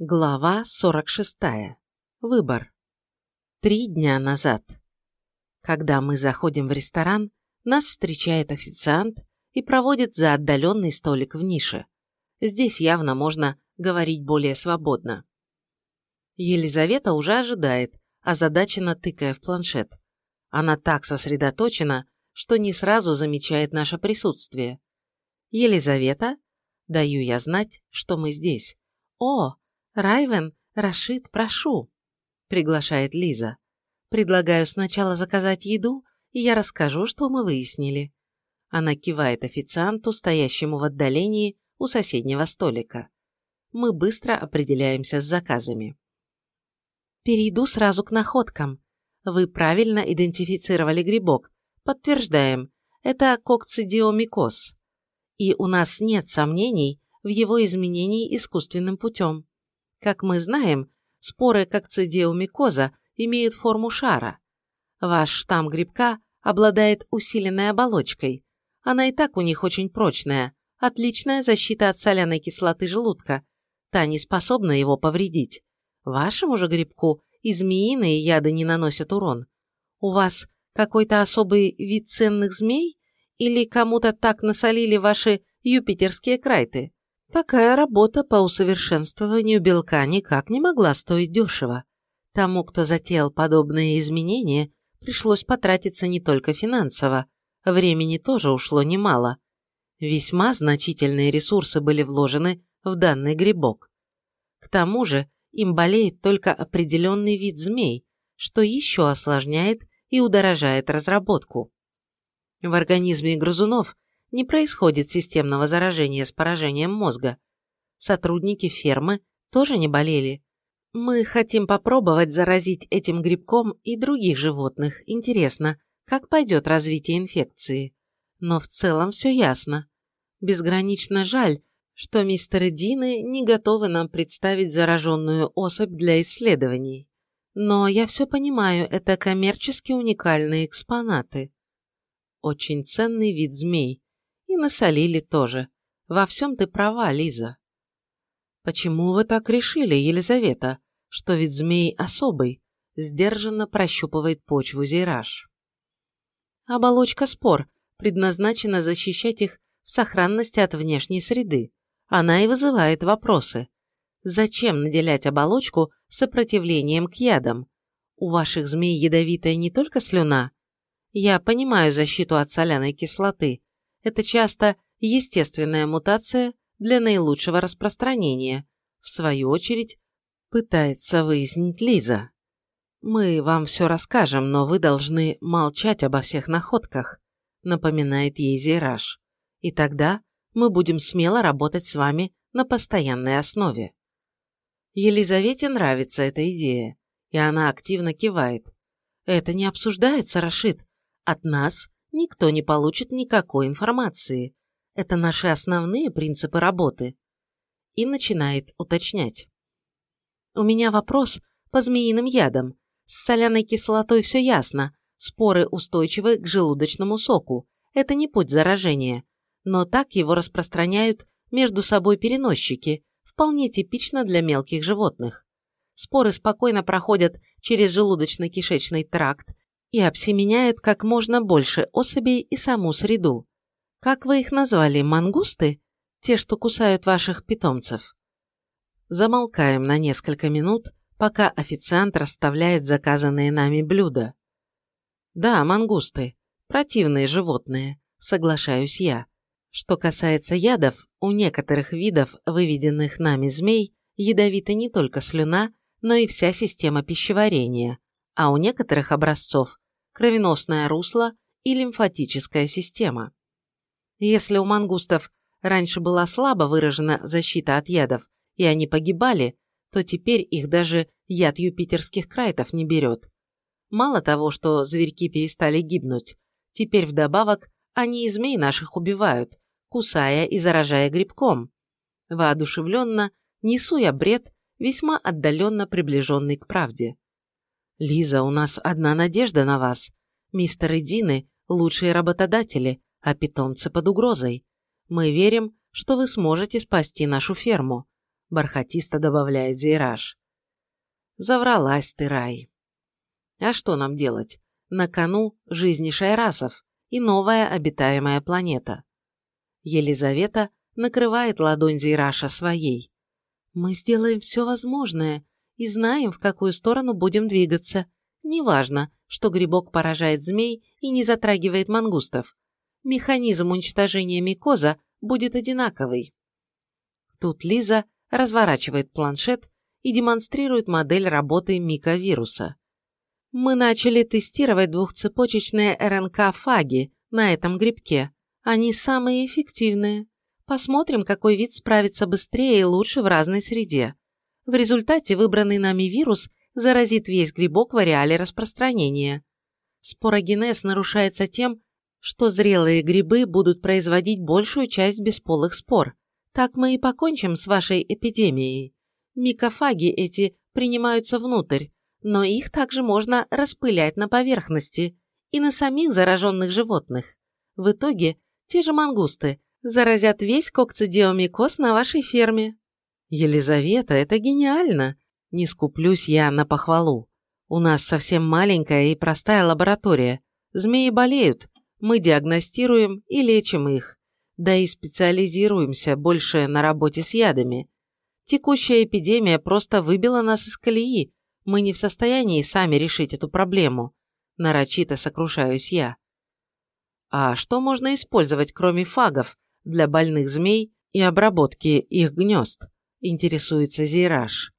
Глава 46. Выбор. Три дня назад. Когда мы заходим в ресторан, нас встречает официант и проводит за отдаленный столик в нише. Здесь явно можно говорить более свободно. Елизавета уже ожидает, озадаченно тыкая в планшет. Она так сосредоточена, что не сразу замечает наше присутствие. «Елизавета?» Даю я знать, что мы здесь. «О, «Райвен, Рашид, прошу», – приглашает Лиза. «Предлагаю сначала заказать еду, и я расскажу, что мы выяснили». Она кивает официанту, стоящему в отдалении у соседнего столика. Мы быстро определяемся с заказами. Перейду сразу к находкам. Вы правильно идентифицировали грибок. Подтверждаем, это кокцидиомикоз. И у нас нет сомнений в его изменении искусственным путем. Как мы знаем, споры кокцидиомикоза имеют форму шара. Ваш штамм грибка обладает усиленной оболочкой. Она и так у них очень прочная, отличная защита от соляной кислоты желудка. Та не способна его повредить. Вашему же грибку и змеиные яды не наносят урон. У вас какой-то особый вид ценных змей? Или кому-то так насолили ваши юпитерские крайты? Такая работа по усовершенствованию белка никак не могла стоить дешево. Тому, кто затеял подобные изменения, пришлось потратиться не только финансово, времени тоже ушло немало. Весьма значительные ресурсы были вложены в данный грибок. К тому же им болеет только определенный вид змей, что еще осложняет и удорожает разработку. В организме грызунов не происходит системного заражения с поражением мозга. Сотрудники фермы тоже не болели. Мы хотим попробовать заразить этим грибком и других животных. Интересно, как пойдет развитие инфекции. Но в целом все ясно. Безгранично жаль, что мистеры Дины не готовы нам представить зараженную особь для исследований. Но я все понимаю, это коммерчески уникальные экспонаты. Очень ценный вид змей. И насолили тоже. Во всем ты права, Лиза. Почему вы так решили, Елизавета, что ведь змей особый? Сдержанно прощупывает почву Зейраж. Оболочка спор предназначена защищать их в сохранности от внешней среды. Она и вызывает вопросы. Зачем наделять оболочку сопротивлением к ядам? У ваших змей ядовитая не только слюна. Я понимаю защиту от соляной кислоты, это часто естественная мутация для наилучшего распространения, в свою очередь, пытается выяснить Лиза. «Мы вам все расскажем, но вы должны молчать обо всех находках», напоминает ей Зейраж. «И тогда мы будем смело работать с вами на постоянной основе». Елизавете нравится эта идея, и она активно кивает. «Это не обсуждается, Рашид. От нас никто не получит никакой информации. Это наши основные принципы работы. И начинает уточнять. У меня вопрос по змеиным ядам. С соляной кислотой все ясно. Споры устойчивы к желудочному соку. Это не путь заражения. Но так его распространяют между собой переносчики, вполне типично для мелких животных. Споры спокойно проходят через желудочно-кишечный тракт и обсеменяют как можно больше особей и саму среду. Как вы их назвали, мангусты? Те, что кусают ваших питомцев. Замолкаем на несколько минут, пока официант расставляет заказанные нами блюда. Да, мангусты. Противные животные, соглашаюсь я. Что касается ядов, у некоторых видов, выведенных нами змей, ядовита не только слюна, но и вся система пищеварения, а у некоторых образцов – кровеносное русло и лимфатическая система. Если у мангустов раньше была слабо выражена защита от ядов, и они погибали, то теперь их даже яд юпитерских крайтов не берет. Мало того, что зверьки перестали гибнуть, теперь вдобавок они и змей наших убивают, кусая и заражая грибком. Воодушевленно несу я бред, весьма отдаленно приближенный к правде. «Лиза, у нас одна надежда на вас. Мистер и Дины – лучшие работодатели, а питомцы под угрозой. Мы верим, что вы сможете спасти нашу ферму. – бархатисто добавляет Зейраж. Завралась ты, Рай. А что нам делать? На кону жизни шайрасов и новая обитаемая планета. Елизавета накрывает ладонь Зейраша своей. Мы сделаем все возможное и знаем, в какую сторону будем двигаться. Неважно, что грибок поражает змей и не затрагивает мангустов. Механизм уничтожения микоза будет одинаковый. Тут Лиза разворачивает планшет и демонстрирует модель работы миковируса. Мы начали тестировать двухцепочечные РНК-фаги на этом грибке. Они самые эффективные. Посмотрим, какой вид справится быстрее и лучше в разной среде. В результате выбранный нами вирус заразит весь грибок в ареале распространения. Спорогенез нарушается тем, что зрелые грибы будут производить большую часть бесполых спор. Так мы и покончим с вашей эпидемией. Микофаги эти принимаются внутрь, но их также можно распылять на поверхности и на самих зараженных животных. В итоге те же мангусты заразят весь кокцидиомикоз на вашей ферме. Елизавета, это гениально. Не скуплюсь я на похвалу. У нас совсем маленькая и простая лаборатория. Змеи болеют, мы диагностируем и лечим их. Да и специализируемся больше на работе с ядами. Текущая эпидемия просто выбила нас из колеи, мы не в состоянии сами решить эту проблему. Нарочито сокрушаюсь я. А что можно использовать, кроме фагов, для больных змей и обработки их гнезд? Интересуется Зейраж.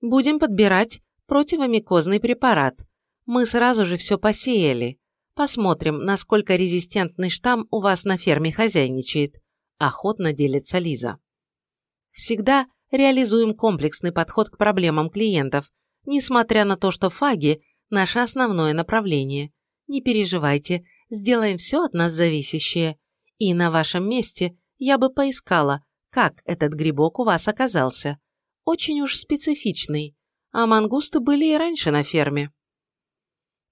Будем подбирать противомикозный препарат. Мы сразу же все посеяли. Посмотрим, насколько резистентный штамм у вас на ферме хозяйничает. Охотно делится Лиза. Всегда реализуем комплексный подход к проблемам клиентов, несмотря на то, что фаги – наше основное направление. Не переживайте, сделаем все от нас зависящее. И на вашем месте я бы поискала, как этот грибок у вас оказался. Очень уж специфичный, а мангусты были и раньше на ферме.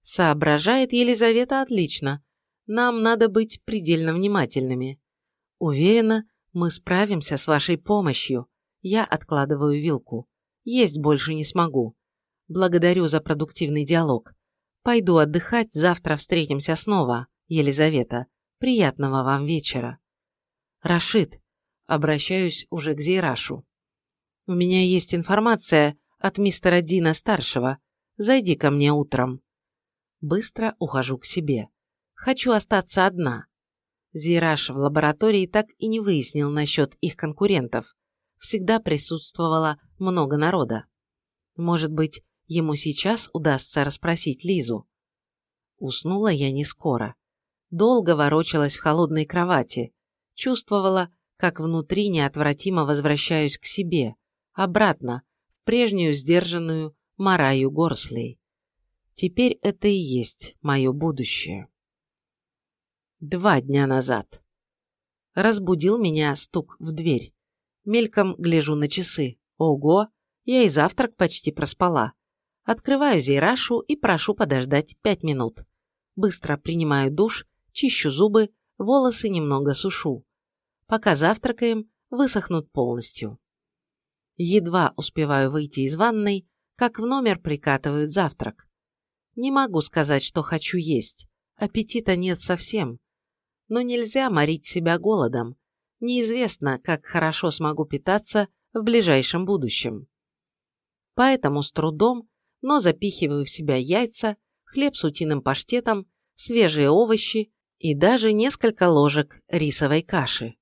Соображает Елизавета отлично. Нам надо быть предельно внимательными. Уверена, мы справимся с вашей помощью. Я откладываю вилку. Есть больше не смогу. Благодарю за продуктивный диалог. Пойду отдыхать, завтра встретимся снова, Елизавета. Приятного вам вечера. Рашид, обращаюсь уже к Зейрашу. У меня есть информация от мистера Дина-старшего. Зайди ко мне утром. Быстро ухожу к себе. Хочу остаться одна. Зейраш в лаборатории так и не выяснил насчет их конкурентов. Всегда присутствовало много народа. Может быть, Ему сейчас удастся расспросить Лизу. Уснула я не скоро. Долго ворочалась в холодной кровати. Чувствовала, как внутри неотвратимо возвращаюсь к себе, обратно, в прежнюю сдержанную Мараю Горслей. Теперь это и есть мое будущее. Два дня назад. Разбудил меня стук в дверь. Мельком гляжу на часы. Ого, я и завтрак почти проспала. Открываю зейрашу и прошу подождать пять минут. Быстро принимаю душ, чищу зубы, волосы немного сушу. Пока завтракаем, высохнут полностью. Едва успеваю выйти из ванной, как в номер прикатывают завтрак. Не могу сказать, что хочу есть. Аппетита нет совсем. Но нельзя морить себя голодом. Неизвестно, как хорошо смогу питаться в ближайшем будущем. Поэтому с трудом но запихиваю в себя яйца, хлеб с утиным паштетом, свежие овощи и даже несколько ложек рисовой каши.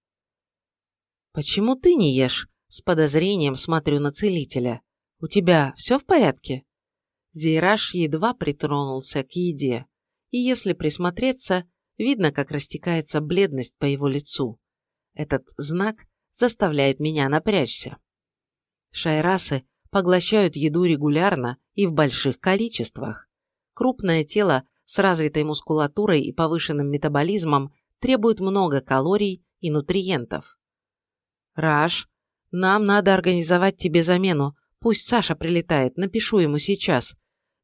«Почему ты не ешь?» С подозрением смотрю на целителя. «У тебя все в порядке?» Зейраж едва притронулся к еде, и если присмотреться, видно, как растекается бледность по его лицу. Этот знак заставляет меня напрячься. Шайрасы поглощают еду регулярно и в больших количествах. Крупное тело с развитой мускулатурой и повышенным метаболизмом требует много калорий и нутриентов. «Раш, нам надо организовать тебе замену. Пусть Саша прилетает, напишу ему сейчас.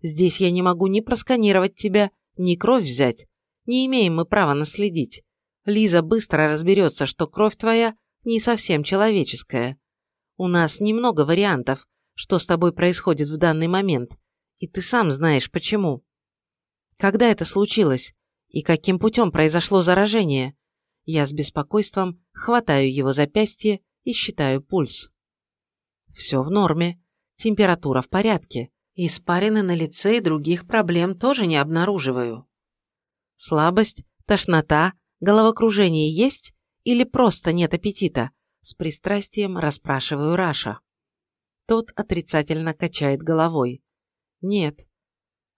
Здесь я не могу ни просканировать тебя, ни кровь взять. Не имеем мы права наследить. Лиза быстро разберется, что кровь твоя не совсем человеческая. У нас немного вариантов, что с тобой происходит в данный момент, и ты сам знаешь почему. Когда это случилось? И каким путем произошло заражение? Я с беспокойством хватаю его запястье и считаю пульс. Все в норме. Температура в порядке. Испарины на лице и других проблем тоже не обнаруживаю. Слабость, тошнота, головокружение есть или просто нет аппетита? С пристрастием расспрашиваю Раша. Тот отрицательно качает головой. Нет.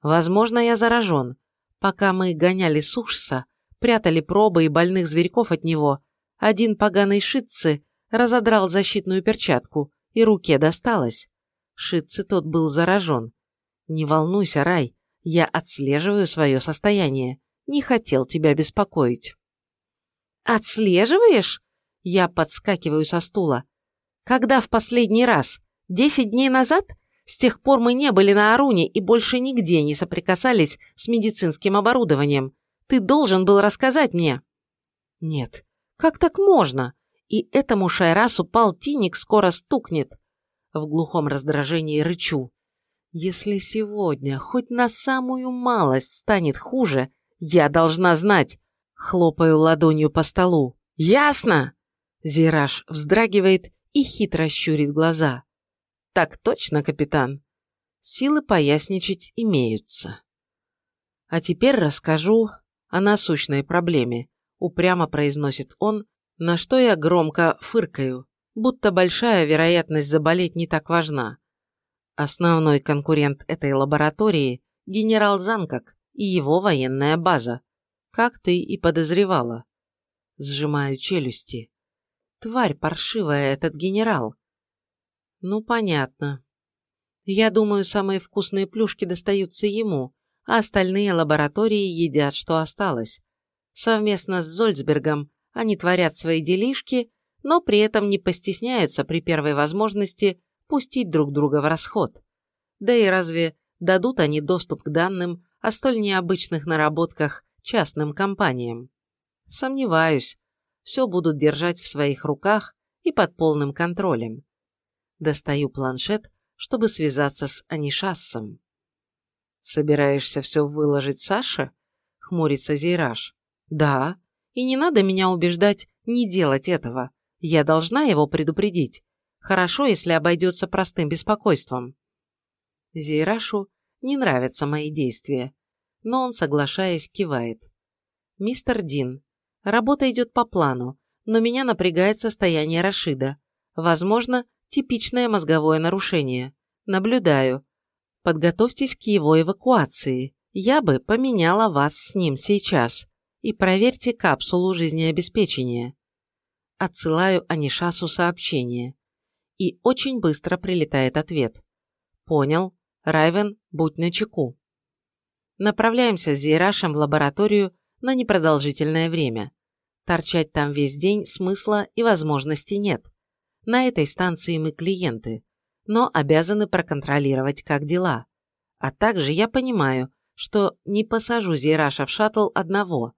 Возможно, я заражен. Пока мы гоняли Сушса, прятали пробы и больных зверьков от него, один поганый шитцы разодрал защитную перчатку, и руке досталось. Шитцы тот был заражен. Не волнуйся, Рай, я отслеживаю свое состояние. Не хотел тебя беспокоить. «Отслеживаешь?» Я подскакиваю со стула. «Когда в последний раз? Десять дней назад? С тех пор мы не были на Аруне и больше нигде не соприкасались с медицинским оборудованием. Ты должен был рассказать мне». «Нет, как так можно? И этому Шайрасу полтинник скоро стукнет». В глухом раздражении рычу. «Если сегодня хоть на самую малость станет хуже, я должна знать». Хлопаю ладонью по столу. «Ясно?» Зираж вздрагивает и хитро щурит глаза. «Так точно, капитан. Силы поясничать имеются». «А теперь расскажу о насущной проблеме», упрямо произносит он, на что я громко фыркаю, будто большая вероятность заболеть не так важна. Основной конкурент этой лаборатории – генерал Занкак и его военная база, как ты и подозревала. Сжимаю челюсти. Тварь паршивая этот генерал. Ну, понятно. Я думаю, самые вкусные плюшки достаются ему, а остальные лаборатории едят, что осталось. Совместно с Зольцбергом они творят свои делишки, но при этом не постесняются при первой возможности пустить друг друга в расход. Да и разве дадут они доступ к данным о столь необычных наработках частным компаниям? Сомневаюсь, все будут держать в своих руках и под полным контролем. Достаю планшет, чтобы связаться с Анишассом. «Собираешься все выложить Саше?» — хмурится Зейраж. «Да, и не надо меня убеждать не делать этого. Я должна его предупредить. Хорошо, если обойдется простым беспокойством». Зейрашу не нравятся мои действия, но он, соглашаясь, кивает. «Мистер Дин, Работа идет по плану, но меня напрягает состояние Рашида. Возможно, типичное мозговое нарушение. Наблюдаю. Подготовьтесь к его эвакуации. Я бы поменяла вас с ним сейчас. И проверьте капсулу жизнеобеспечения. Отсылаю Анишасу сообщение. И очень быстро прилетает ответ. Понял. Райвен, будь начеку. Направляемся с Зейрашем в лабораторию на непродолжительное время. Торчать там весь день смысла и возможности нет. На этой станции мы клиенты, но обязаны проконтролировать, как дела. А также я понимаю, что не посажу Зейраша в шаттл одного.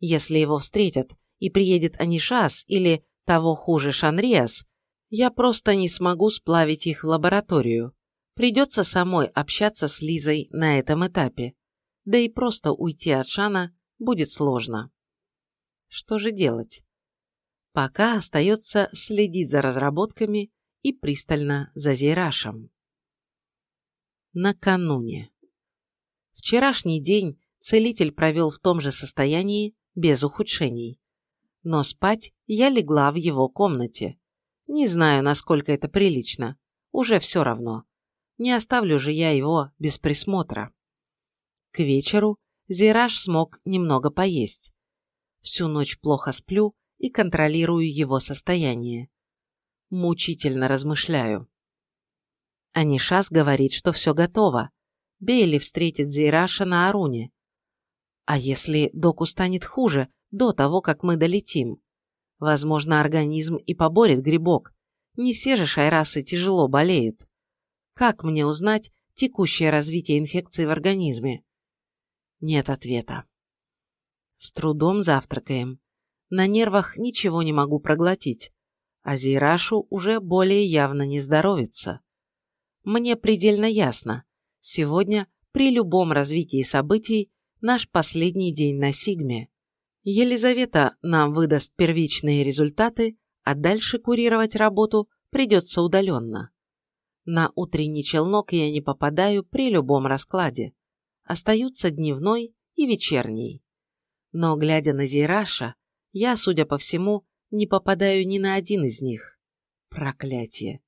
Если его встретят и приедет Анишас или, того хуже, Шанриас, я просто не смогу сплавить их в лабораторию. Придется самой общаться с Лизой на этом этапе. Да и просто уйти от Шана будет сложно. Что же делать? Пока остается следить за разработками и пристально за Зейрашем. Накануне. Вчерашний день целитель провел в том же состоянии, без ухудшений. Но спать я легла в его комнате. Не знаю, насколько это прилично. Уже все равно. Не оставлю же я его без присмотра. К вечеру Зираж смог немного поесть. Всю ночь плохо сплю и контролирую его состояние. Мучительно размышляю. Анишас говорит, что все готово. Бейли встретит Зейраша на Аруне. А если доку станет хуже, до того, как мы долетим? Возможно, организм и поборет грибок. Не все же шайрасы тяжело болеют. Как мне узнать текущее развитие инфекции в организме? Нет ответа. С трудом завтракаем. На нервах ничего не могу проглотить. А Зейрашу уже более явно не здоровится. Мне предельно ясно, сегодня при любом развитии событий наш последний день на Сигме. Елизавета нам выдаст первичные результаты, а дальше курировать работу придется удаленно. На утренний челнок я не попадаю при любом раскладе. Остаются дневной и вечерний. Но, глядя на Зейраша, я, судя по всему, не попадаю ни на один из них. Проклятие.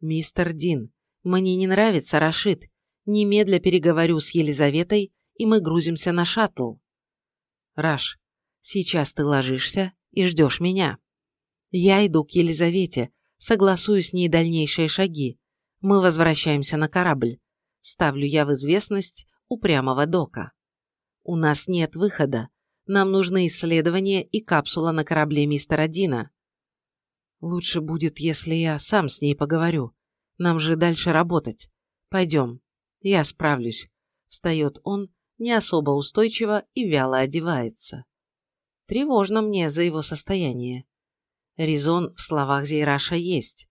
Мистер Дин, мне не нравится Рашид. Немедля переговорю с Елизаветой, и мы грузимся на шаттл. Раш, сейчас ты ложишься и ждешь меня. Я иду к Елизавете, согласую с ней дальнейшие шаги. Мы возвращаемся на корабль. Ставлю я в известность упрямого дока. У нас нет выхода. Нам нужны исследования и капсула на корабле мистера Дина. Лучше будет, если я сам с ней поговорю. Нам же дальше работать. Пойдем. Я справлюсь. Встает он, не особо устойчиво и вяло одевается. Тревожно мне за его состояние. Резон в словах Зейраша есть.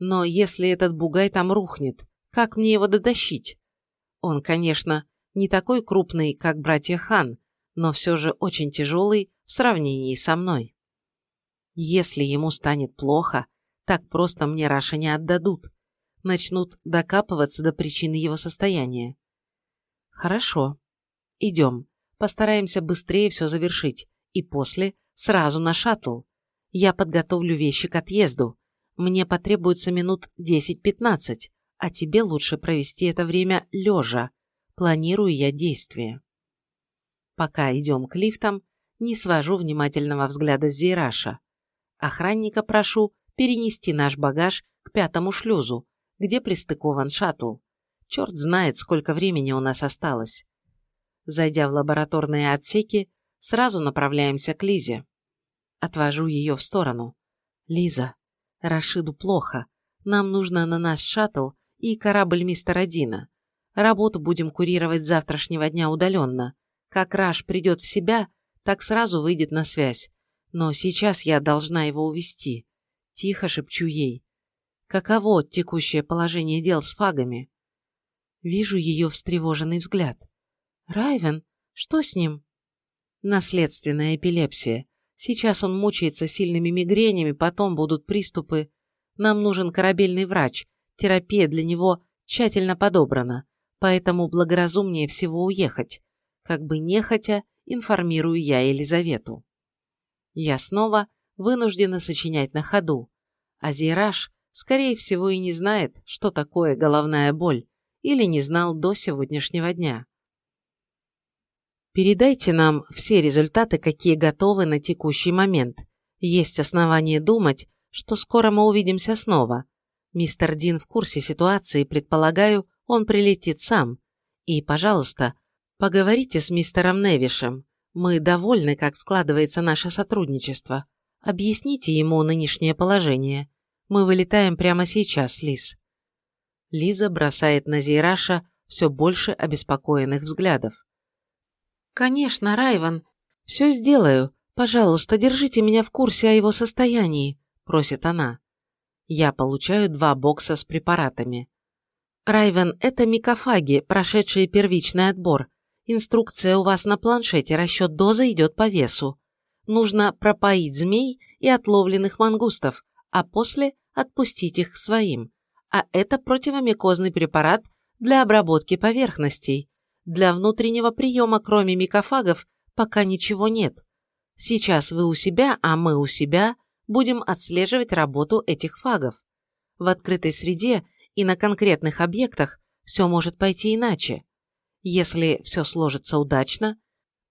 Но если этот бугай там рухнет, как мне его дотащить? Он, конечно, не такой крупный, как братья Хан, но все же очень тяжелый в сравнении со мной. Если ему станет плохо, так просто мне Раша не отдадут. Начнут докапываться до причины его состояния. Хорошо. Идем. Постараемся быстрее все завершить. И после сразу на шаттл. Я подготовлю вещи к отъезду. Мне потребуется минут 10-15, а тебе лучше провести это время лежа. Планирую я действия. Пока идем к лифтам, не свожу внимательного взгляда с Зейраша. Охранника прошу перенести наш багаж к пятому шлюзу, где пристыкован шаттл. Черт знает, сколько времени у нас осталось. Зайдя в лабораторные отсеки, сразу направляемся к Лизе. Отвожу ее в сторону. «Лиза, Рашиду плохо. Нам нужно на наш шаттл и корабль мистера Дина. Работу будем курировать с завтрашнего дня удаленно. Как Раш придет в себя, так сразу выйдет на связь. Но сейчас я должна его увести. Тихо шепчу ей. Каково текущее положение дел с фагами? Вижу ее встревоженный взгляд. «Райвен? Что с ним?» «Наследственная эпилепсия. Сейчас он мучается сильными мигренями, потом будут приступы. Нам нужен корабельный врач. Терапия для него тщательно подобрана, поэтому благоразумнее всего уехать. Как бы нехотя, информирую я Елизавету. Я снова вынуждена сочинять на ходу. А Зейраж, скорее всего, и не знает, что такое головная боль, или не знал до сегодняшнего дня. Передайте нам все результаты, какие готовы на текущий момент. Есть основания думать, что скоро мы увидимся снова. Мистер Дин в курсе ситуации, предполагаю, он прилетит сам. И, пожалуйста, поговорите с мистером Невишем. Мы довольны, как складывается наше сотрудничество. Объясните ему нынешнее положение. Мы вылетаем прямо сейчас, Лиз. Лиза бросает на Зейраша все больше обеспокоенных взглядов. «Конечно, Райван. Все сделаю. Пожалуйста, держите меня в курсе о его состоянии», – просит она. Я получаю два бокса с препаратами. Райвен – это микофаги, прошедшие первичный отбор. Инструкция у вас на планшете, расчет дозы идет по весу. Нужно пропоить змей и отловленных мангустов, а после отпустить их к своим а это противомикозный препарат для обработки поверхностей. Для внутреннего приема, кроме микофагов, пока ничего нет. Сейчас вы у себя, а мы у себя будем отслеживать работу этих фагов. В открытой среде и на конкретных объектах все может пойти иначе. Если все сложится удачно,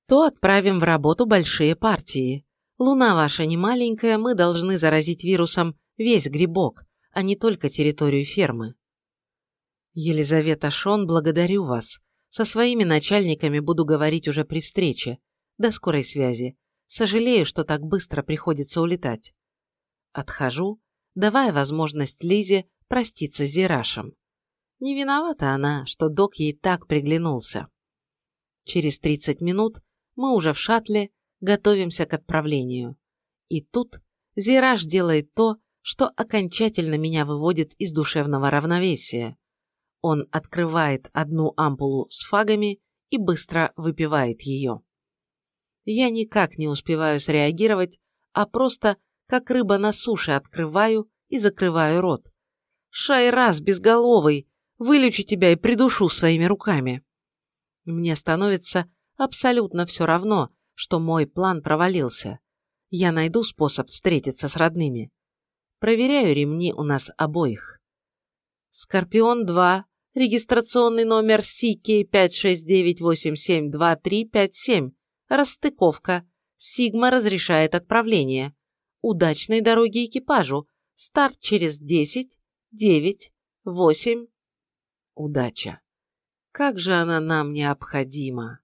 то отправим в работу большие партии. Луна ваша не маленькая, мы должны заразить вирусом весь грибок, а не только территорию фермы. Елизавета Шон, благодарю вас. Со своими начальниками буду говорить уже при встрече. До скорой связи. Сожалею, что так быстро приходится улетать. Отхожу, давая возможность Лизе проститься с Зирашем. Не виновата она, что док ей так приглянулся. Через 30 минут мы уже в шаттле готовимся к отправлению. И тут Зираж делает то, что окончательно меня выводит из душевного равновесия. Он открывает одну ампулу с фагами и быстро выпивает ее. Я никак не успеваю среагировать, а просто, как рыба на суше, открываю и закрываю рот. «Шайрас, безголовый! Вылечу тебя и придушу своими руками!» Мне становится абсолютно все равно, что мой план провалился. Я найду способ встретиться с родными. Проверяю ремни у нас обоих. Скорпион-2, регистрационный номер CK569872357, расстыковка. Сигма разрешает отправление. Удачной дороги экипажу. Старт через 10, 9, 8. Удача. Как же она нам необходима.